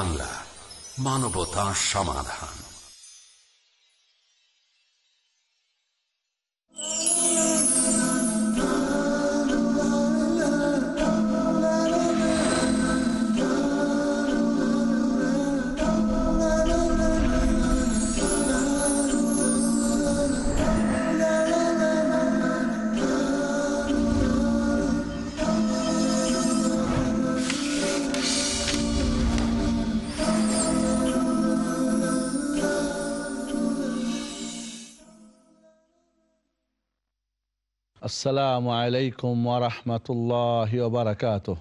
বাংলা মানবতা সমাধান। السلام عليكم ورحمة الله وبركاته.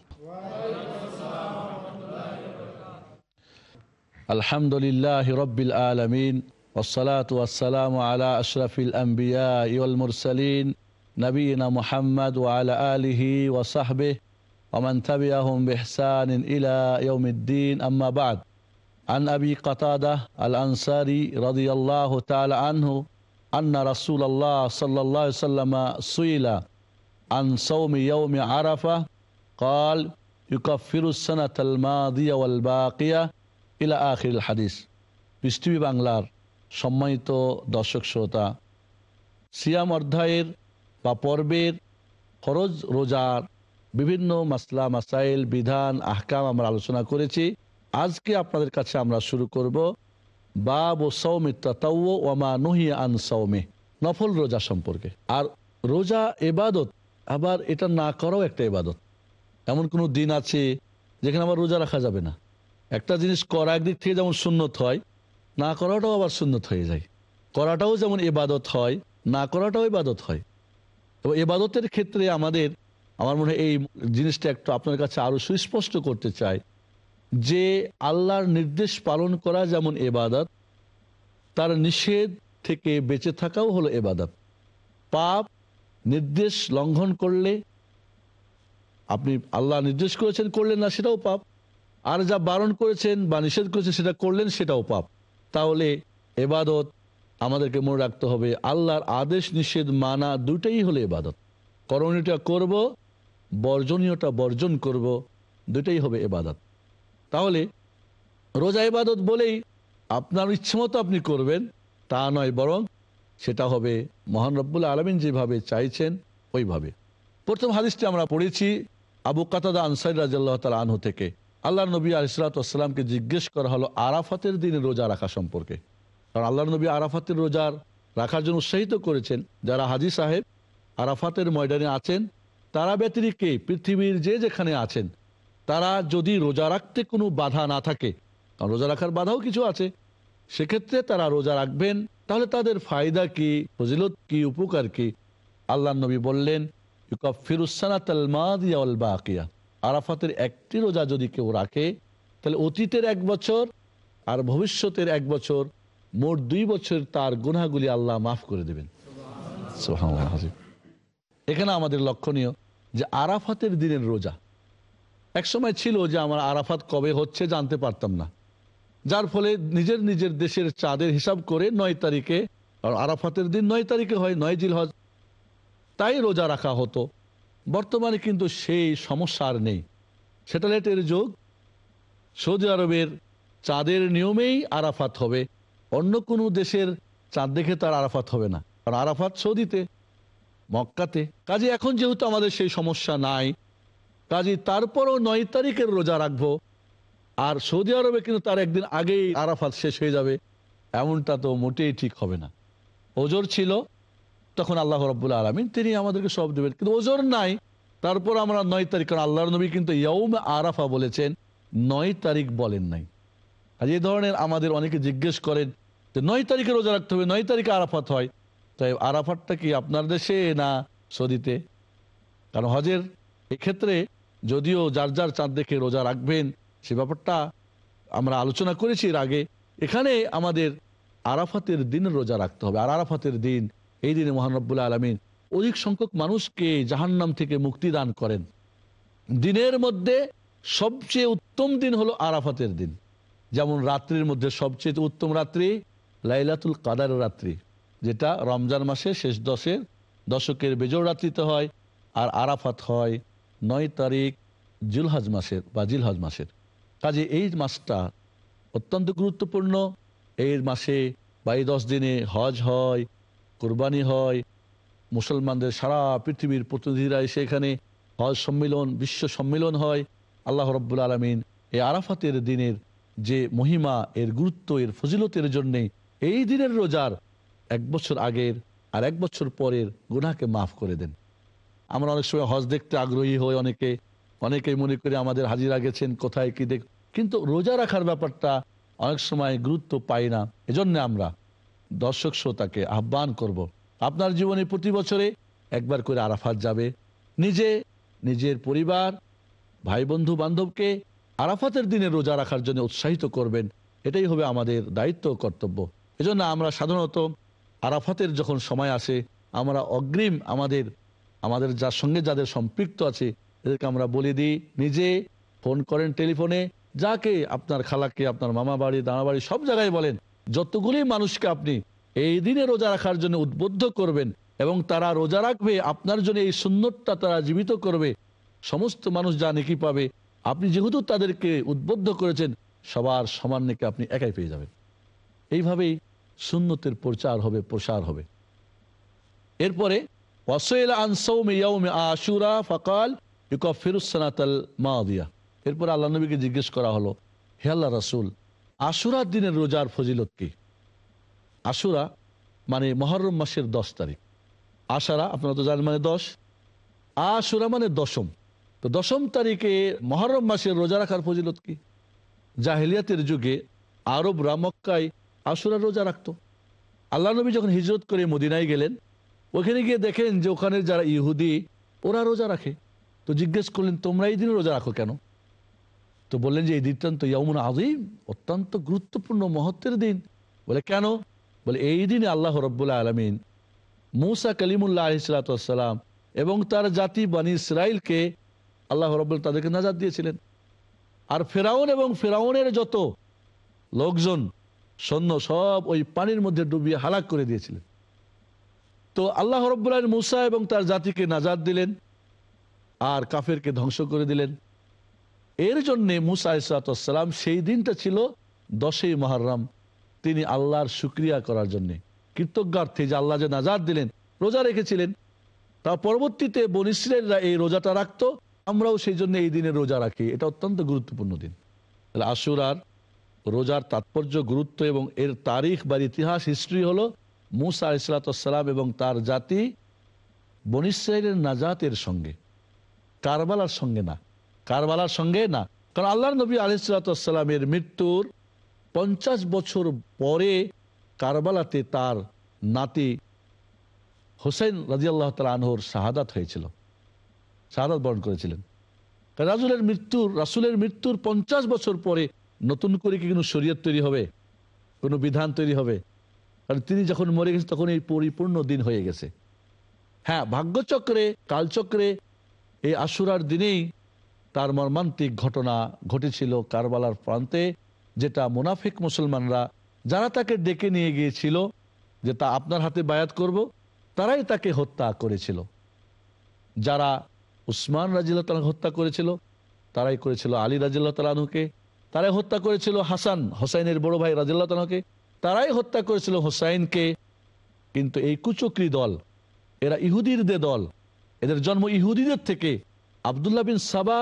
الحمد لله رب العالمين والصلاة والسلام على أشرف الأنبياء والمرسلين نبينا محمد وعلى آله وصحبه ومن تبعهم بإحسان إلى يوم الدين. أما بعد عن أبي قتادة الأنصاري رضي الله تعالى عنه আন্না রাসুল আল্লাহ সাল্লা সুইলা আন সৌমি ইয়ৌমি আরাফা কল ইউকফিরুসানাত বাকিয়া ইলা আখিল হাদিস। পৃথিবী বাংলার সম্মানিত দর্শক শ্রোতা, সিয়াম অধ্যায়ের বা পর্বের ফরজ রোজার বিভিন্ন মাসলা, মাসাইল, বিধান, আহকাম আমরা আলোচনা করেছি। আজকে আপনাদের কাছে আমরা শুরু করব বাব ও সৌমে তাতাউ ওমা নহিয়া আন সৌমে। নফল রোজা সম্পর্কে। আর রোজা এবাদত, আবার এটা না করাও একটা এবাদত। এমন কোনো দিন আছে যেখানে আবার রোজা রাখা যাবে না। একটা জিনিস করা একদিক থেকে যেমন সুন্নত হয়, না করাটাও আবার সুন্নত হয়ে যায়। করাটাও যেমন এবাদত হয়, না করাটাও এবাদত হয়। এবং এবাদতের ক্ষেত্রে আমাদের, আমার মনে হয় এই জিনিসটা একটু আপনার কাছে আরও সুস্পষ্ট করতে চাই। যে আল্লাহর নির্দেশ পালন করা যেমন এবাদত, তার নিষেধ থেকে বেঁচে থাকাও হলো এবাদত। পাপ নির্দেশ লঙ্ঘন করলে, আপনি আল্লাহ নির্দেশ করেছেন করলেন না, সেটাও পাপ। আর যা বারণ করেছেন বা নিষেধ করেছেন সেটা করলেন, সেটাও পাপ। তাহলে এবাদত আমাদেরকে মনে রাখতে হবে, আল্লাহর আদেশ, নিষেধ মানা দুটাই হলো এবাদত। করণীয়টা করব, বর্জনীয়টা বর্জন করব দুটাই হবে এবাদত। তাহলে রোজা ইবাদত বলেই আপনার ইচ্ছেমতো আপনি করবেন, তা নয় বরং সেটা হবে মহান রব্বুল আলমিন যেভাবে চাইছেন ওইভাবে। প্রথম হাদিসটি আমরা পড়েছি আবু কাতাদা আনসাই রাজাল্লাহ তাল আনহু থেকে। আল্লাহ নবী আলিসালামকে জিজ্ঞেস করা হলো আরাফাতের দিনে রোজা রাখা সম্পর্কে। কারণ আল্লাহ নবী আরাফাতের রোজার রাখার জন্য উৎসাহিত করেছেন। যারা হাজি সাহেব আরাফাতের ময়দানে আছেন, তারা ব্যতিরিকে পৃথিবীর যে যেখানে আছেন। তারা যদি রোজা রাখতে কোনো বাধা না থাকে, কারণ রোজা রাখার বাধাও কিছু আছে, সেক্ষেত্রে তারা রোজা রাখবেন। তাহলে তাদের ফায়দা কি, ফজিলত কি, উপকার কি? আল্লাহ নবী বললেন আরাফাতের একটি রোজা যদি কেউ রাখে, তাহলে অতীতের এক বছর আর ভবিষ্যতের এক বছর, মোট দুই বছর তার গুনাগুলি আল্লাহ মাফ করে দেবেন। এখানে আমাদের লক্ষণীয় যে আরাফাতের দিনের রোজা এক সময় ছিল যে আমার আরাফাত কবে হচ্ছে জানতে পারতাম না। যার ফলে নিজের নিজের দেশের চাঁদের হিসাব করে নয় তারিখে আরাফাতের দিন নয় তারিখে হয়, নয় জিল হজ তাই রোজা রাখা হতো। বর্তমানে কিন্তু সেই সমস্যা আর নেই। স্যাটেলাইটের যুগ। সৌদি আরবের চাঁদের নিয়মেই আরাফাত হবে। অন্য কোনো দেশের চাঁদ দেখে তার আরাফাত হবে না। কারণ আরাফাত সৌদিতে, মক্কাতে। কাজে এখন যেহেতু আমাদের সেই সমস্যা নাই কাজে, তারপরও নয় তারিখের রোজা রাখব। আর সৌদি আরবে কিন্তু তার একদিন আগেই আরাফাত শেষ হয়ে যাবে। এমনটা তো মোটেই ঠিক হবে না। ওজোর ছিল, তখন আল্লাহ রব্বুল আলমিন তিনি আমাদেরকে সব দেবেন। কিন্তু ওজোর নাই, তারপর আমরা নয় তারিখ, কারণ আল্লাহর নবী কিন্তু ইয়ৌম আরাফা বলেছেন, নয় তারিখ বলেন নাই। আর এই ধরনের আমাদের অনেকে জিজ্ঞেস করেন যে নয় তারিখে রোজা রাখতে হবে, নয় তারিখে আরাফাত হয়। তাই আরাফাতটা কি আপনার দেশে না সৌদিতে? কারণ হজের এক্ষেত্রে যদিও যার যার চাঁদ দেখে রোজা রাখবেন, সে ব্যাপারটা আমরা আলোচনা করেছি এর আগে। এখানে আমাদের আরাফাতের দিন রোজা রাখতে হবে। আর আরাফাতের দিন, এই দিনে মহানব্বুল্লাহ আলমিন অধিক সংখ্যক মানুষকে জাহান্নাম থেকে মুক্তি দান করেন। দিনের মধ্যে সবচেয়ে উত্তম দিন হলো আরাফাতের দিন। যেমন রাত্রির মধ্যে সবচেয়ে উত্তম রাত্রি লাইলাতুল কাদার রাত্রি, যেটা রমজান মাসের শেষ দশের দশকের বেজোর রাত্রিতে হয়, আর আরাফাত হয় নয় তারিখ জিলহজ মাসের বা জিলহজ মাসের। কাজে এই মাসটা অত্যন্ত গুরুত্বপূর্ণ। এই মাসে বা এই দশ দিনে হজ হয়, কোরবানি হয়। মুসলমানদের সারা পৃথিবীর প্রতিনিধিরা এসে এখানে হজ সম্মিলন, বিশ্ব সম্মিলন হয়। আল্লাহ রব্বুল আলমিন এই আরাফাতের দিনের যে মহিমা, এর গুরুত্ব, এর ফজিলতের জন্যে এই দিনের রোজার এক বছর আগের আর এক বছর পরের গুনাকে মাফ করে দেন। আমরা অনেক সময় হজ দেখতে আগ্রহী হই অনেকে। অনেকেই মনে করে আমাদের হাজিরা গেছেন, কোথায় কি দেখ। কিন্তু রোজা রাখার ব্যাপারটা অনেক সময় গুরুত্ব পাই না। এজন্য আমরা দর্শক শ্রোতাকে আহ্বান করব। আপনার জীবনে প্রতি বছরে একবার করে আরাফাত যাবে। নিজে, নিজের পরিবার ভাই বন্ধু বান্ধবকে আরাফাতের দিনে রোজা রাখার জন্য উৎসাহিত করবেন। এটাই হবে আমাদের দায়িত্ব কর্তব্য। এজন্য আমরা সাধারণত আরাফাতের যখন সময় আসে, আমরা অগ্রিম আমাদের আমাদের যার সঙ্গে যাদের সম্পৃক্ত আছে, এদেরকে আমরা বলে দিই, নিজে ফোন করেন টেলিফোনে, যাকে আপনার খালাকে, আপনার মামা বাড়ি দামা বাড়ি সব জায়গায় বলেন, যতগুলি মানুষকে আপনি এই দিনে রোজা রাখার জন্য উদ্বুদ্ধ করবেন এবং তারা রোজা রাখবে, আপনার জন্য এই সুন্নতটা তারা জীবিত করবে, সমস্ত মানুষ যা নেকি পাবে, আপনি যেহেতু তাদেরকে উদ্বুদ্ধ করেছেন, সবার সমান নেকি আপনি একাই পেয়ে যাবেন। এইভাবেই সুন্নতের প্রচার হবে, প্রসার হবে। এরপরে ওয়াসইল আন ইয়াউমি আশুরা ফাকাল ইউকাফিরুস সানাতাল মাদিয়া এরপরে আল্লাহ নবীকে জিজ্ঞেস করা হলো, হে আল্লাহ রাসূল, আশুরার দিনের রোজার ফজিলত কি? আশুরা মানে মহরম মাসের দশ তারিখ। আশারা আপনারা তো জানেন মানে দশ। আশুরা মানে দশম। তো দশম তারিখে মহরম মাসের রোজা রাখার ফজিলত কি? জাহিলিয়াতের যুগে আরবরা মক্কায় আশুরা রোজা রাখতো। আল্লাহ নবী যখন হিজরত করে মদিনায় গেলেন ওখানে গিয়ে দেখেন যে ওখানে যারা ইহুদি, ওরা রোজা রাখে। তো জিজ্ঞেস করলেন, তোমরা এই দিনে রোজা রাখো কেন? তো বললেন যে, এই দিনটা তো ইয়মুন আজিম অত্যন্ত গুরুত্বপূর্ণ, মহত্বের দিন। বলে, কেন? বলে, এই দিনে আল্লাহ রব্বুল্লাহ আলমিন মৌসা কালিমুল্লাহ আলিসালাম এবং তার জাতি বানী ইসরায়েলকে আল্লাহ রব্বুল, তাদেরকে নাজাদ দিয়েছিলেন। আর ফেরাউন এবং ফেরাউনের যত লোকজন, সৈন্য সব ওই পানির মধ্যে ডুবিয়ে হালাক করে দিয়েছিলেন। তো আল্লাহ রব্বুল্লাহ মুসা এবং তার জাতিকে নাজাদ দিলেন আর কাফেরকে ধ্বংস করে দিলেন। এর জন্যে মুসা ইসরাতাম সেই দিনটা ছিল দশই মহরম তিনি আল্লাহর শুক্রিয়া করার জন্যে কৃতজ্ঞার্থে যে আল্লাহ যে নাজাদ দিলেন, রোজা রেখেছিলেন। তা পরবর্তীতে বনিশ্রেরা এই রোজাটা রাখতো, আমরাও সেই জন্য এই দিনে রোজা রাখি। এটা অত্যন্ত গুরুত্বপূর্ণ দিন। আশুরার রোজার তাৎপর্য, গুরুত্ব এবং এর তারিখ বা ইতিহাস হিস্ট্রি হলো মুসা ইসলাতাম এবং তার জাতি বনিশ্রাইলের নাজাতের সঙ্গে, কারবালার সঙ্গে না, কারবালার সঙ্গে না। কারণ আল্লাহ নবী আলিসালামের মৃত্যুর পঞ্চাশ বছর পরে কারবালাতে তার নাতি হোসেন রাজি আল্লাহ তালা আনহর শাহাদাত হয়েছিল, শাহাদাত বরণ করেছিলেন। রাজুলের মৃত্যুর, রাসুলের মৃত্যুর পঞ্চাশ বছর পরে নতুন করে কি কোনো শরীয়ত তৈরি হবে? কোনো বিধান তৈরি হবে? কারণ তিনি যখন মরে গেছেন, তখন এই পরিপূর্ণ দিন হয়ে গেছে। হ্যাঁ ভাগ্যচক্রে, কালচক্রে এই আশুরার দিনেই তার মর্মান্তিক ঘটনা ঘটেছিল কারবালার প্রান্তে, যেটা মুনাফিক মুসলমানরা, যারা তাকে ডেকে নিয়ে গিয়েছিল যে তা আপনার হাতে বায়াত করব, তারাই তাকে হত্যা করেছিল। যারা উসমান রাজিল্লা তালা হত্যা করেছিল, তারাই করেছিল আলী রাজিল্লা তালানুকে তারাই হত্যা করেছিল হাসান, হোসাইনের বড় ভাই রাজিল্লাহ তালাকে তারাই হত্যা করেছিল হোসাইনকে। কিন্তু এই কুচক্রি দল, এরা ইহুদিরদের দল। এদের জন্ম ইহুদিদের থেকে। আবদুল্লাহ বিন সাবা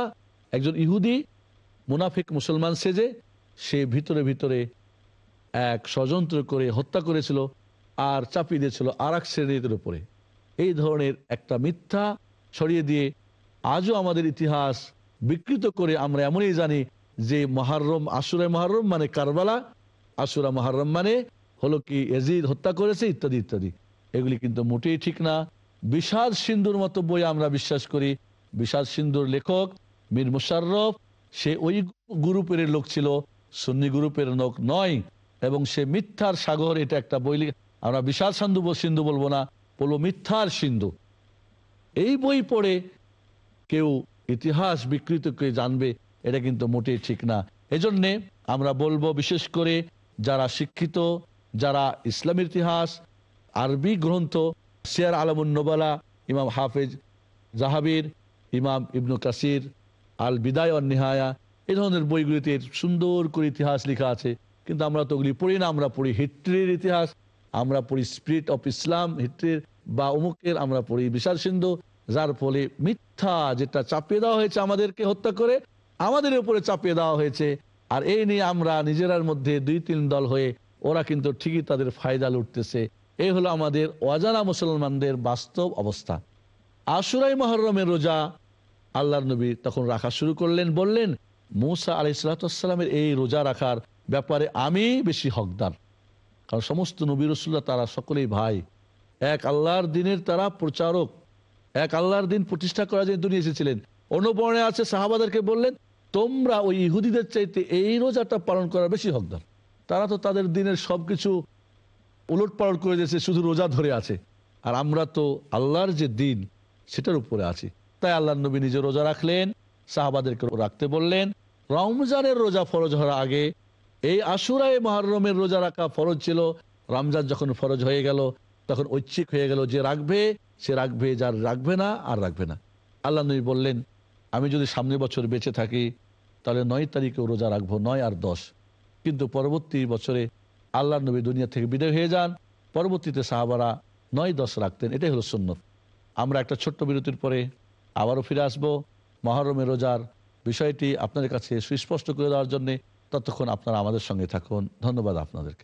একজন ইহুদি, মুনাফিক মুসলমান সেজে সে ভিতরে ভিতরে এক ষড়যন্ত্র করে হত্যা করেছিল আর চাপিয়ে দিয়েছিল আর এক শ্রেণীদের উপরে। এই ধরনের একটা মিথ্যা ছড়িয়ে দিয়ে আজও আমাদের ইতিহাস বিকৃত করে আমরা এমনই জানি যে মহারম আশুরা মহারম মানে কারবালা আশুরা মহারম মানে হলো কি এজিদ হত্যা করেছে, ইত্যাদি ইত্যাদি। এগুলি কিন্তু মোটেই ঠিক না। বিষাদ সিন্ধুর মতো বই আমরা বিশ্বাস করি। বিষাদ সিন্ধুর লেখক মীর মুশাররফ, সে ওই গ্রুপের লোক ছিল, সুন্নি গ্রুপের লোক নয়, এবং সে মিথ্যার সাগর, এটা একটা বই আমরা বিশাল সিন্ধু সিন্ধু বলব না, বলব মিথ্যার সিন্ধু। এই বই পড়ে কেউ ইতিহাস বিকৃত করে জানবে, এটা কিন্তু মোটেই ঠিক না। এজন্যে আমরা বলব বিশেষ করে যারা শিক্ষিত, যারা ইসলামের ইতিহাস, আরবি গ্রন্থ, সিয়ার আলমুন নোবালা, ইমাম হাফেজ জাহাবির, ইমাম ইবনু কাসির আল বিদায় নিহায়া, এই ধরনের বইগুলিতে সুন্দর করে ইতিহাস লেখা আছে। কিন্তু আমরা তো ওগুলি পড়ি না, আমরা পড়ি হিস্ট্রির ইতিহাস, আমরা পড়ি স্পিরিট অফ ইসলাম হিস্ট্রির বা অমুকের আমরা পড়ি বিশাল সিন্ধু, যার ফলে মিথ্যা যেটা চাপিয়ে দেওয়া হয়েছে আমাদেরকে হত্যা করে, আমাদের উপরে চাপিয়ে দেওয়া হয়েছে। আর এই নিয়ে আমরা নিজেরার মধ্যে দুই তিন দল হয়ে ওরা কিন্তু ঠিকই তাদের ফায়দা লুটতেছে। এই হলো আমাদের অজানা মুসলমানদের বাস্তব অবস্থা। আশুরাই মহরমের রোজা আল্লাহর নবী তখন রাখা শুরু করলেন, বললেন, মৌসা আলি সালাতামের এই রোজা রাখার ব্যাপারে আমি বেশি হকদার। কারণ সমস্ত নবী রসুল্লাহ তারা সকলেই ভাই। এক আল্লাহর দিনের তারা প্রচারক। এক আল্লাহর দিন প্রতিষ্ঠা করার জন্য দুনিয়া এসেছিলেন। অনুপরণে আছে সাহাবাদেরকে বললেন তোমরা ওই ইহুদিদের চাইতে এই রোজাটা পালন করার বেশি হকদার। তারা তো তাদের দিনের সবকিছু উলট পালট করে দিয়েছে, শুধু রোজা ধরে আছে। আর আমরা তো আল্লাহর যে দিন, সেটার উপরে আছি। তাই আল্লাহ নবী নিজে রোজা রাখলেন, সাহাবাদেরকে রাখতে বললেন, রমজানের রোজা ফরজ হওয়ার আগে এই আশুরায় মহরমের রোজা রাখা ফরজ ছিল। রমজান যখন ফরজ হয়ে গেল, তখন ঐচ্ছিক হয়ে গেল যে রাখবে, সে রাখবে যার রাখবে না আর রাখবে না। আল্লাহ নবী বললেন আমি যদি সামনের বছর বেঁচে থাকি, তাহলে নয় তারিখেও রোজা রাখব, নয় আর দশ। কিন্তু পরবর্তী বছরে আল্লাহ নবী দুনিয়া থেকে বিদায় হয়ে যান। পরবর্তীতে সাহাবারা নয়, দশ রাখতেন। এটাই হলো সুন্নত। আমরা একটা ছোট্ট বিরতির পরে আবারও ফিরে আসব মহরমের রোজার বিষয়টি আপনাদের কাছে সুস্পষ্ট করে দেওয়ার জন্য। ততক্ষণ আপনারা আমাদের সঙ্গে থাকুন। ধন্যবাদ আপনাদেরকে।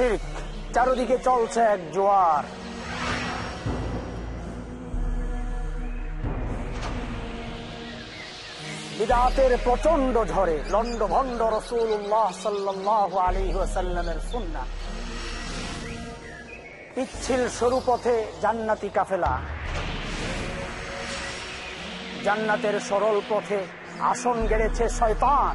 শির্ক চারদিকে চলছে এক জোয়ার। বিদাতের প্রচণ্ড ঝড়ে লন্ড ভন্ড রসুল্লাহ সাল্লাহ আলী ওয়াসাল্লামের সুন্না সরু পথে জান্নাতি কাফেলা। জান্নাতের সরল পথে আসন গেড়েছে শয়তান।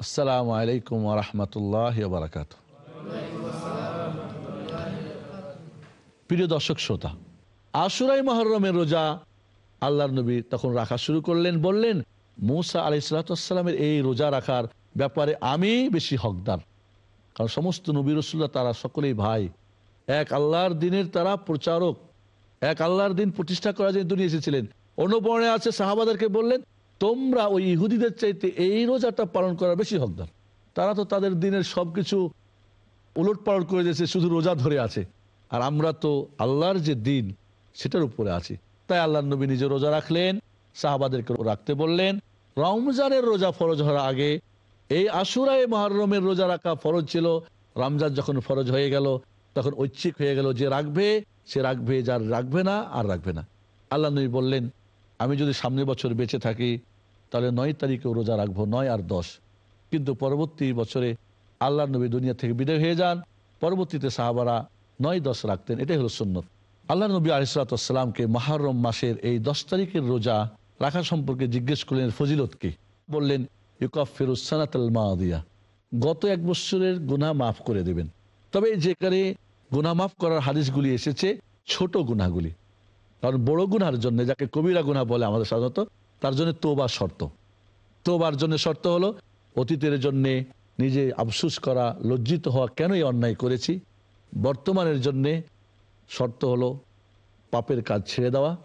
আসসালামু আলাইকুম রহমতুল্লাহ বারাকাত। প্রিয় দর্শক, শ্রোতা, আশুরাই মহরমের রোজা আল্লাহর নবী তখন রাখা শুরু করলেন, বললেন, মৌসা আলাই সালাতামের এই রোজা রাখার ব্যাপারে আমি বেশি হকদার। কারণ সমস্ত নবী রসুল্লাহ তারা সকলেই ভাই। এক আল্লাহর দিনের তারা প্রচারক। এক আল্লাহর দিন প্রতিষ্ঠা করার জন্য দুনিয়া এসেছিলেন। অনুবর্ণে আছে সাহাবাদেরকে বললেন তোমরা ওই ইহুদিদের চাইতে এই রোজাটা পালন করার বেশি হকদার। তারা তো তাদের দিনের সবকিছু উলট পালট করে দিয়েছে, শুধু রোজা ধরে আছে। আর আমরা তো আল্লাহর যে দিন, সেটার উপরে আছি। তাই আল্লাহ নবী নিজে রোজা রাখলেন সাহাবাদেরকে রাখতে বললেন, রমজানের রোজা ফরজ হওয়ার আগে এই আশুরায় মহরমের রোজা রাখা ফরজ ছিল। রমজান যখন ফরজ হয়ে গেল, তখন ঐচ্ছিক হয়ে গেল যে রাখবে, সে রাখবে যার রাখবে না আর রাখবে না। আল্লাহ নবী বললেন, আমি যদি সামনের বছর বেঁচে থাকি তাহলে নয় তারিখেও রোজা রাখব নয় আর দশ। কিন্তু পরবর্তী বছরে আল্লাহ নবী দুনিয়া থেকে বিদায় হয়ে যান। পরবর্তীতে সাহাবারা নয়, দশ রাখতেন। এটাই হলো সুন্নত। আল্লাহ নবী আলিসালামকে মাহরম মাসের এই দশ তারিখের রোজা রাখা সম্পর্কে জিজ্ঞেস করলেন ফজিলত কি? বললেন ইউকফ ফিরুসানাতাল মাদিয়া। গত এক বছরের গুনাহ মাফ করে দেবেন। তবে যেখানে গুনা মাফ করার হাদিসগুলি এসেছে, ছোট গুনাহগুলি। কারণ বড় গুনার জন্য যাকে কবিরা গুনাহ বলে আমাদের সাধারণত তার জন্য তোবা শর্ত। তোবার জন্য শর্ত হলো, অতীতের জন্য নিজে আফসুস করা, লজ্জিত হওয়া কেন এই অন্যায় করেছি? বর্তমানের জন্যে শর্ত হলো পাপের কাজ ছেড়ে দেওয়া।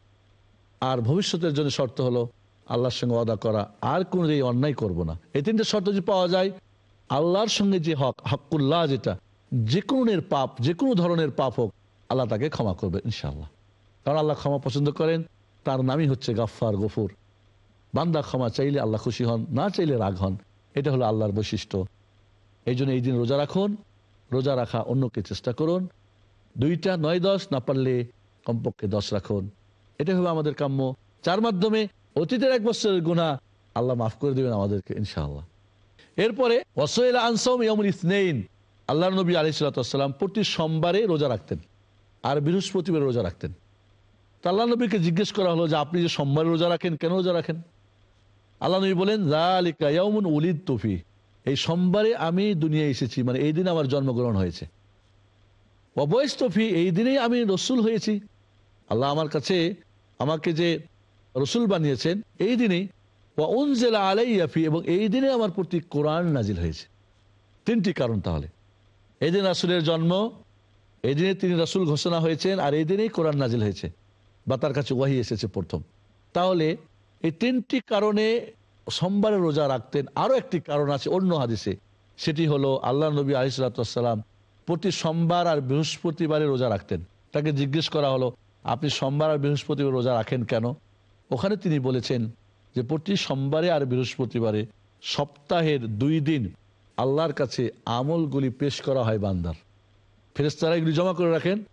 আর ভবিষ্যতের জন্য শর্ত হলো আল্লাহর সঙ্গে ওয়াদা করা। আর কোনো এই অন্যায় করব না। এই তিনটে শর্ত যদি পাওয়া যায়, আল্লাহর সঙ্গে যে হক হকুল্লাহ যেটা, যে কোনের পাপ, যে কোনো ধরনের পাপ হোক, আল্লাহ তাকে ক্ষমা করবে ইনশাল্লাহ কারণ আল্লাহ ক্ষমা পছন্দ করেন, তার নামই হচ্ছে গাফফার, গফুর। বান্দা ক্ষমা চাইলে আল্লাহ খুশি হন, না চাইলে রাগ হন। এটা হলো আল্লাহর বৈশিষ্ট্য। এই জন্য এই দিন রোজা রাখুন, রোজা রাখা অন্যকে চেষ্টা করুন। দুইটা, নয়, দশ, না পারলে কমপক্ষে দশ রাখুন। এটা হবে আমাদের কাম্য। যার মাধ্যমে অতীতের এক বছরের গুণা আল্লাহ মাফ করে দেবেন আমাদেরকে, ইনশাআল্লাহ। এরপরে ওসৈল আনসম ইয়মুল ইসনেইন। আল্লাহ নবী আলিসাল্লাম প্রতি সোমবারে রোজা রাখতেন আর বৃহস্পতিবার রোজা রাখতেন। তো আল্লাহ নবীকে জিজ্ঞেস করা হলো যে, আপনি যে সোমবারে রোজা রাখেন, কেন রোজা রাখেন? আল্লাহ নবী বলেন জালিকা ইয়াউমুন উলিদ তফি এই সোমবারে আমি দুনিয়া এসেছি মানে এই দিনে আমার জন্মগ্রহণ হয়েছে। অবয়স তফি এই দিনেই আমি রসুল হয়েছি। আল্লাহ আমার কাছে আমাকে যে রসুল বানিয়েছেন, এই দিনেই ওয়াউনজেলা আলাইয়াফি এবং এই দিনে আমার প্রতি কোরআন নাজিল হয়েছে। তিনটি কারণ তাহলে। এই দিন রাসুলের জন্ম, এই দিনে তিনি রাসুল ঘোষণা হয়েছেন, আর এই দিনেই কোরআন নাজিল হয়েছে, বা তার কাছে ওয়াহি এসেছে প্রথম। তাহলে এই তিনটি কারণে সোমবারে রোজা রাখতেন। আরও একটি কারণ আছে অন্য হাদিসে। সেটি হলো আল্লাহ নবী আলিসাল্লাম প্রতি সোমবার আর বৃহস্পতিবারে রোজা রাখতেন। তাকে জিজ্ঞেস করা হলো, আপনি সোমবার আর বৃহস্পতিবার রোজা রাখেন কেন? ওখানে তিনি বলেছেন যে, প্রতি সোমবারে আর বৃহস্পতিবারে সপ্তাহের দুই দিন আল্লাহর কাছে আমলগুলি পেশ করা হয় বান্দার। ফেরেস্তারা এগুলি জমা করে রাখেন।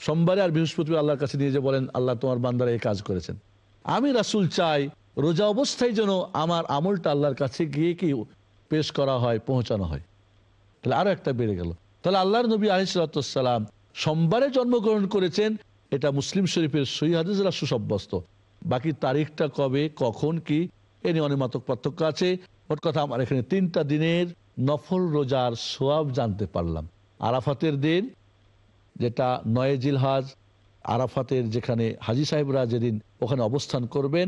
সোমবারে আর বৃহস্পতিবার আল্লাহর কাছে নিয়ে যে বলেন, আল্লাহ তোমার বান্দারা এই কাজ করেছেন। আমি রাসুল চাই, রোজা অবস্থায় যেন আমার আমলটা আল্লাহর কাছে গিয়ে কি পেশ করা হয়, পৌঁছানো হয়। তাহলে আরও একটা বেড়ে গেল। তাহলে আল্লাহর নবী আলিসাল্লাম সোমবারে জন্মগ্রহণ করেছেন, এটা মুসলিম শরীফের সই হাদিসরা সুসব্যস্ত। বাকি তারিখটা কবে, কখন কি, এ নিয়ে অনেক মাতক পার্থক্য আছে। ওর কথা আমার এখানে তিনটা দিনের নফল রোজার সোয়াব জানতে পারলাম। আরাফাতের দিন, যেটা নয় জিলহাজ আরাফাতের যেখানে হাজি সাহেবরা যেদিন ওখানে অবস্থান করবেন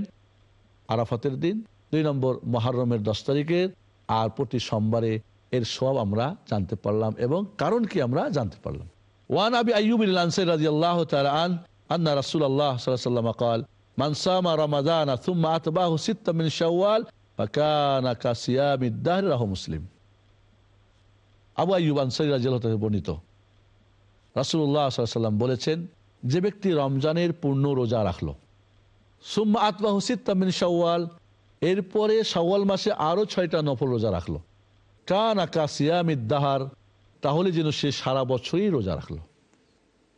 আরাফাতের দিন দুই নম্বর মহারমের দশ তারিখের আর প্রতি সোমবারে এর সব আমরা জানতে পারলাম এবং কারণ কি আমরা জানতে পারলাম ওয়ান আবি আইয়ুব আনসার রাদিয়াল্লাহু তাআলা আন আন্না রাসূলুল্লাহ সাল্লাল্লাহু আলাইহি ওয়াসাল্লাম قال من صام رمضان ثم أتبعه ستة من شوال فكان كصيام الدهر রাহ মুসলিম আবু আইয়ুব আনসারী রাদিয়াল্লাহু তাআলা বর্ণিত রাসূলুল্লাহ সাল্লাল্লাহু আলাইহি ওয়াসাল্লাম বলেছেন যে ব্যক্তি রমজানের পূর্ণ রোজা রাখল। সুম্মা আতবাহু সিত্তা মিন শাওয়াল। এরপরে শাওয়াল মাসে আরও ছয়টা নফল রোজা রাখল। কান আকা সিয়ামিদ দাহার। তাহলে যেন সে সারা বছরই রোজা রাখল।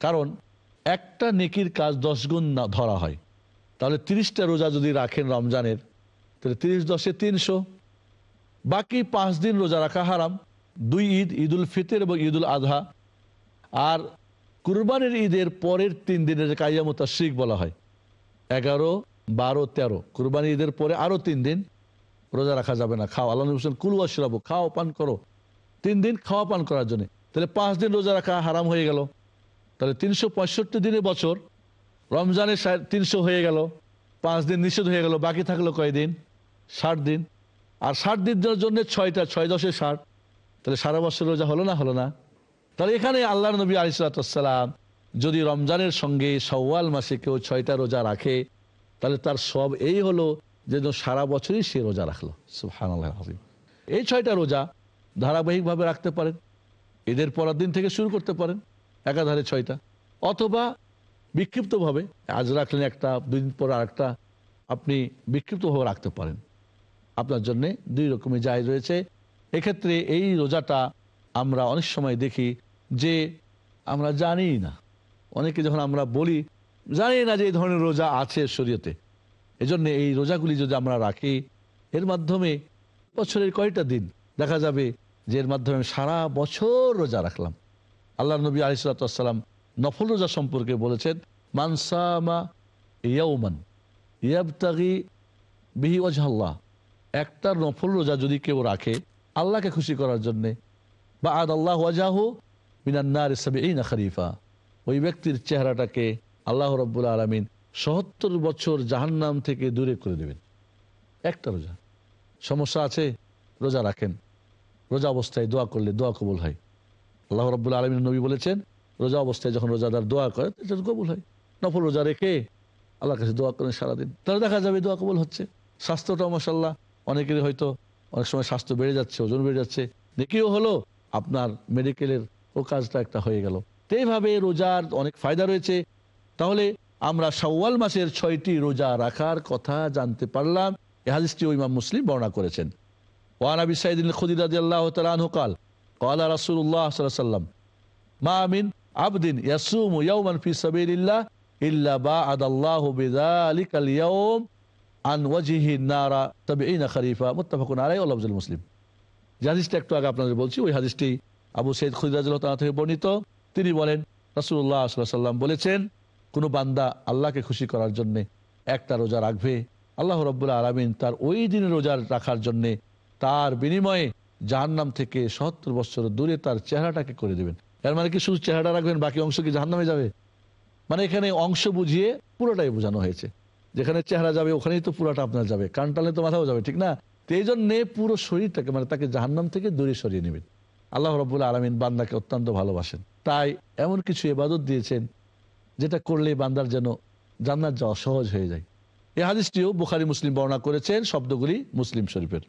কারণ একটা নেকির কাজ দশ গুণ না ধরা হয়। তাহলে তিরিশটা রোজা যদি রাখেন রমজানের, তাহলে তিরিশ দশে তিনশো। বাকি পাঁচ দিন রোজা রাখা হারাম। দুই ঈদ, ঈদুল ফিতর এবং ঈদুল আধা। আর কুরবানের ঈদের পরের তিন দিনের কাইয়ামতা শিখ বলা হয়, এগারো, বারো, তেরো। কুরবানি ঈদের পরে আরও তিন দিন রোজা রাখা যাবে না। খাও। আল্লাহ নবী বলছেন, কুলু আশরাবু খাও, পান করো। তিন দিন খাওয়া, পান করার জন্য। তাহলে পাঁচ দিন রোজা রাখা হারাম হয়ে গেল। তাহলে তিনশো পঁয়ষট্টি দিনের বছর রমজানের তিনশো হয়ে গেল, পাঁচ দিন নিষেধ হয়ে গেল, বাকি থাকল কয়দিন ষাট দিন। আর ষাট দিনের জন্য ছয়টা, ছয় দশে ষাট। তাহলে সারা বছর রোজা হলো না হলো না? তাহলে এখানে আল্লাহ নবী আলিসাল্লাম যদি রমজানের সঙ্গে সওয়াল মাসে কেউ ছয়টা রোজা রাখে, তাহলে তার সব এই হলো যে সারা বছরই সে রোজা রাখল। এই ছয়টা রোজা ধারাবাহিকভাবে রাখতে পারেন, ঈদের পরের দিন থেকে শুরু করতে পারেন, একাধারে ছয়টা। অথবা বিক্ষিপ্তভাবে আজ রাখলেন একটা, দুই দিন পর আরেকটা, আপনি বিক্ষিপ্তভাবে রাখতে পারেন। আপনার জন্য দুই রকমের জায়গ রয়েছে। এক্ষেত্রে এই রোজাটা আমরা অনেক সময় দেখি যে আমরা জানি না। অনেকে যখন আমরা বলি, জানি না যে এই ধরনের রোজা আছে শরীয়তে। এজন্য এই রোজাগুলি যদি আমরা রাখি, এর মাধ্যমে বছরের কয়টা দিন দেখা যাবে যে এর মাধ্যমে সারা বছর রোজা রাখলাম। আল্লাহ নবী আলিসাল্লাম নফল রোজা সম্পর্কে বলেছেন মানসামা ইয়াউমান ইয়াবতাগি বিহি ওয়াজহাল্লাহ একটা নফল রোজা যদি কেউ রাখে, আল্লাহকে খুশি করার জন্যে বা আদ আল্লাহ ওয়াজাহু মিনান্নার সাবিনা খরিফা ওই ব্যক্তির চেহারাটাকে আল্লাহ রব্বুল আলমিন সত্তর বছর জাহান্নাম থেকে দূরে করে দেবেন। একটা রোজা। সমস্যা আছে, রোজা রাখেন। রোজা অবস্থায় দোয়া করলে দোয়া কবুল হয়। আল্লাহ রব্বুল আলমিন নবী বলেছেন, রোজা অবস্থায় যখন রোজাদার দোয়া করে, এটা কবুল হয়। নফল রোজা রেখে আল্লাহর কাছে দোয়া করেন সারাদিন। তাহলে দেখা যাবে দোয়া কবুল হচ্ছে। স্বাস্থ্যটাও মশাল্লাহ অনেকেরই হয়তো অনেক সময় স্বাস্থ্য বেড়ে যাচ্ছে, ওজন বেড়ে যাচ্ছে। দেখিও হলো আপনার মেডিকেলের ও কাজটা একটা হয়ে গেল। তো এইভাবে রোজার অনেক ফায়দা রয়েছে। তাহলে আমরা সাওয়াল মাসের ছয়টি রোজা রাখার কথা জানতে পারলাম। এ হাদিসটি ইমাম মুসলিম বর্ণনা করেছেন। ওয়ান সাইদিন খুদির রাজি আল্লাহ তালু মা আমিন আবদিন মুসলিম। একটু আগে আপনাদের বলছি, ওই হাদিসটি আবু সৈয়দ খুদিরাজ থেকে বর্ণিত। তিনি বলেন আলাইহি ওয়াসাল্লাম বলেছেন, কোনো বান্দা আল্লাহকে খুশি করার জন্যে একটা রোজা রাখবে, আল্লাহ রব্বুল আলমিন তার ওই দিনে রোজা রাখার জন্যে তার বিনিময়ে জাহান্নাম থেকে সত্তর বছর দূরে তার চেহারাটাকে করে দেবেন। এর মানে কি শুধু চেহারা রাখবেন, বাকি অংশ কি জাহান্নামে যাবে? মানে এখানে অংশ বুঝিয়ে পুরোটাই বোঝানো হয়েছে। যেখানে চেহারা যাবে, ওখানেই তো পুরোটা আপনার যাবে। কান টালে তো মাথাও যাবে, ঠিক না? তো এই জন্যে পুরো শরীরটাকে মানে তাকে জাহান্নাম থেকে দূরে সরিয়ে নেবেন। আল্লাহ রবুল আলমিন বান্দাকে অত্যন্ত ভালোবাসেন। তাই এমন কিছু এবাদত দিয়েছেন, যেটা করলে বান্দার যেন জান্নার যাওয়া সহজ হয়ে যায়। এ হাদিসটিও বুখারি, মুসলিম বর্ণনা করেছেন, শব্দগুলি মুসলিম শরীফের।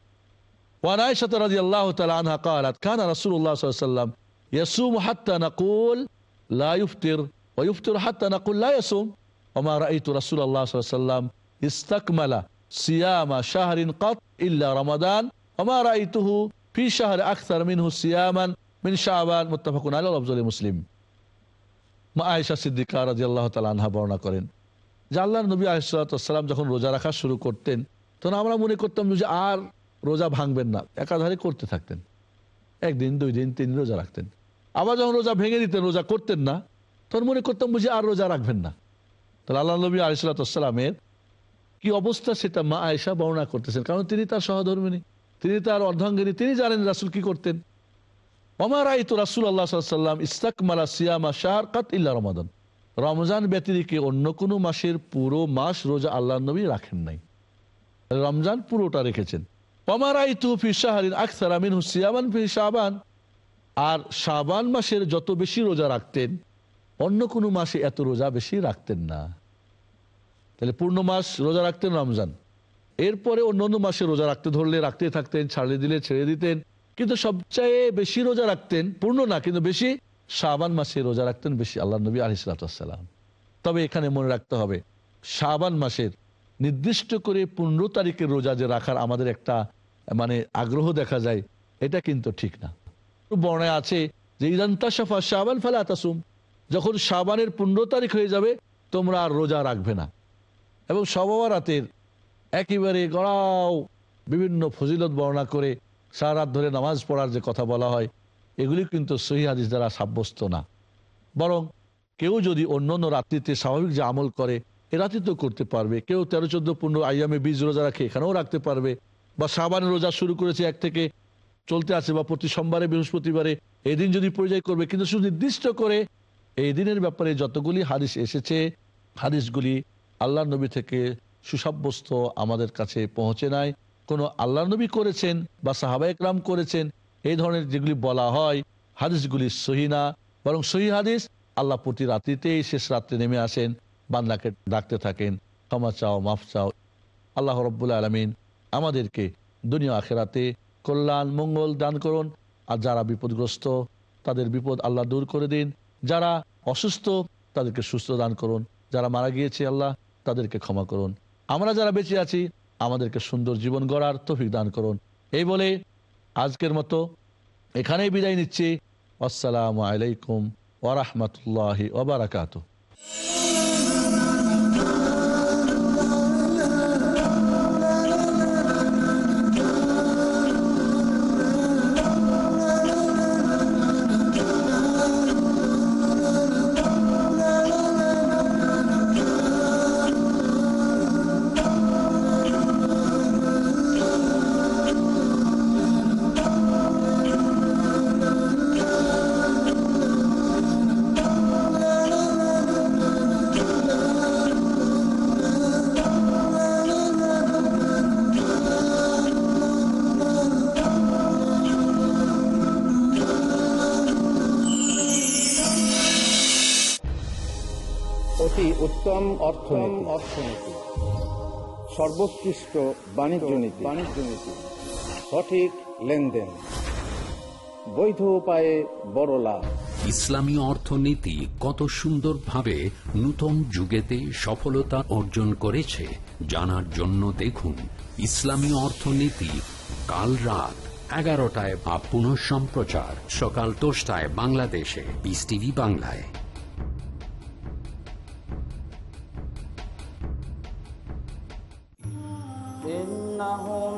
খান ইয়াসুম নাকুল আইতু রাসুল আল্লাহ শাহরিন রমাদান। আইতুহু ফি শাহর আখতার মিন হুসিয়ামান মিন শাহবান মোত্তাফাকুন আল আফজল মুসলিম মা আয়েশা সিদ্দিকা রাজি আল্লাহ তালা আনহা বর্ণনা করেন যে আল্লাহ নবী আসালাম যখন রোজা রাখা শুরু করতেন, তখন আমরা মনে করতাম যে আর রোজা ভাঙবেন না, একাধারে করতে থাকতেন। একদিন, দুই দিন, তিন রোজা রাখতেন। আবার যখন রোজা ভেঙে দিতেন, রোজা করতেন না, তখন মনে করতাম বুঝি আর রোজা রাখবেন না। তাহলে আল্লাহ নবী আলিসাল্লামের কি অবস্থা সেটা মা আয়েশা বর্ণনা করতেছেন, কারণ তিনি তার সহধর্মিনী। তিনি তার অর্ধাঙ্গিনী, তিনি জানেন রাসুল কি করতেন। অমার আইতু রাসুল আল্লাহ সাল্লাম ইস্তাকমালা সিয়ামা শাহর কাত ইল্লা রমাদান। রমজান ব্যতিরিকে অন্য কোনো মাসের পুরো মাস রোজা আল্লাহ নবী রাখেন নাই। রমজান পুরোটা রেখেছেন। অমার আইতু ফি শাহরিন আকসার আমিন হুসিয়ামান ফি শাবান। আর শাবান মাসের যত বেশি রোজা রাখতেন, অন্য কোনো মাসে এত রোজা বেশি রাখতেন না। তাহলে পূর্ণ মাস রোজা রাখতেন রমজান। এরপরে অন্য অন্য মাসে রোজা রাখতে ধরলে রাখতে থাকতেন ছাড়ে দিলে ছেড়ে দিতেন। কিন্তু সবচেয়ে বেশি রোজা রাখতেন, পূর্ণ না, কিন্তু বেশি শাবান মাসে রোজা রাখতেন বেশি আল্লাহ নবী আলিসাল্লাম তবে এখানে মনে রাখতে হবে, শাবান মাসের নির্দিষ্ট করে পনেরো তারিখের রোজা যে রাখার আমাদের একটা মানে আগ্রহ দেখা যায়, এটা কিন্তু ঠিক না। বর্ণায় আছে যে ইদান্তা সাফা শাবান ফেলে আতাসুম যখন শাবানের পনেরো তারিখ হয়ে যাবে, তোমরা আর রোজা রাখবে না। এবং সবারাতের একেবারে গড়াও। বিভিন্ন ফজিলত বর্ণনা করে সারা রাত ধরে নামাজ পড়ার যে কথা বলা হয়, এগুলি কিন্তু সহি হাদিস দ্বারা সাব্যস্ত না। বরং কেউ যদি অন্য অন্য রাত্রিতে স্বাভাবিক যে আমল করে, এ রাত্রিতেও করতে পারবে। কেউ তেরো, চোদ্দ, পনেরো আইয়ামে বীজ রোজা রাখে, এখানেও রাখতে পারবে। বা সাবানের রোজা শুরু করেছে এক থেকে চলতে আছে, বা প্রতি সোমবারে, বৃহস্পতিবারে, এই দিন যদি পরিচয় করবে। কিন্তু শুধু নির্দিষ্ট করে এই দিনের ব্যাপারে যতগুলি হাদিস এসেছে, হাদিসগুলি আল্লাহ নবী থেকে সুসাব্যস্ত আমাদের কাছে পৌঁছে নাই। কোনো আল্লাহ নবী করেছেন বা সাহাবা একরাম করেছেন, এই ধরনের যেগুলি বলা হয়, হাদিসগুলি সহি না। বরং সহি হাদিস আল্লাহ প্রতি রাত্রিতেই শেষ রাত্রে নেমে আসেন, বান্দাকে ডাকতে থাকেন, ক্ষমা চাও, মাফ চাও। আল্লাহ রব্বুল আলমিন আমাদেরকে দুনিয়া আখেরাতে কল্যাণ, মঙ্গল দান করুন। আর যারা বিপদগ্রস্ত, তাদের বিপদ আল্লাহ দূর করে দিন। যারা অসুস্থ, তাদেরকে সুস্থ দান করুন। যারা মারা গিয়েছে আল্লাহ, তাদেরকে ক্ষমা করুন। আমরা যারা বেঁচে আছি, আমাদেরকে সুন্দর জীবন গড়ার তফিক দান করুন। এই বলে আজকের মতো এখানেই বিদায় নিচ্ছি। আসসালামু আলাইকুম ওরহমতুল্লাহ ওবরাকাত উত্তম অর্থনীতি। অর্থনীতি। সর্বোৎকৃষ্ট বাণিজ্য নীতি। বাণিজ্য নীতি। সঠিক লেনদেন। বৈধ উপায়ে বড় লাভ। ইসলামী অর্থনীতি কত সুন্দরভাবে নূতন যুগেতে সফলতা অর্জন করেছে জানার জন্য দেখুন ইসলামী অর্থনীতি কাল রাত এগারোটায় বা পুনঃ সম্প্রচার সকাল দশটায় বাংলাদেশে বিস টিভি বাংলায়।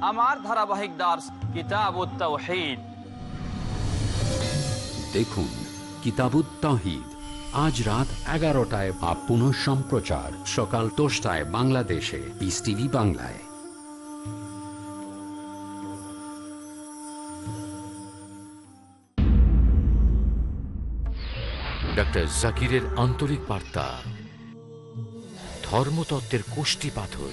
আমার ধারাবাহিক দাস কিতাবুত তাওহীদ। দেখুন কিতাবুত তাহিদ আজ রাত এগারোটায় বা পুনঃ সম্প্রচার সকাল দশটায় বাংলাদেশে বিস টিভি বাংলায়। ডক্টর জাকিরের আন্তরিক বার্তা ধর্মতত্ত্বের কোষ্টি পাথর।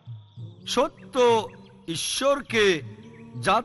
সত্য ঈশ্বরকে যা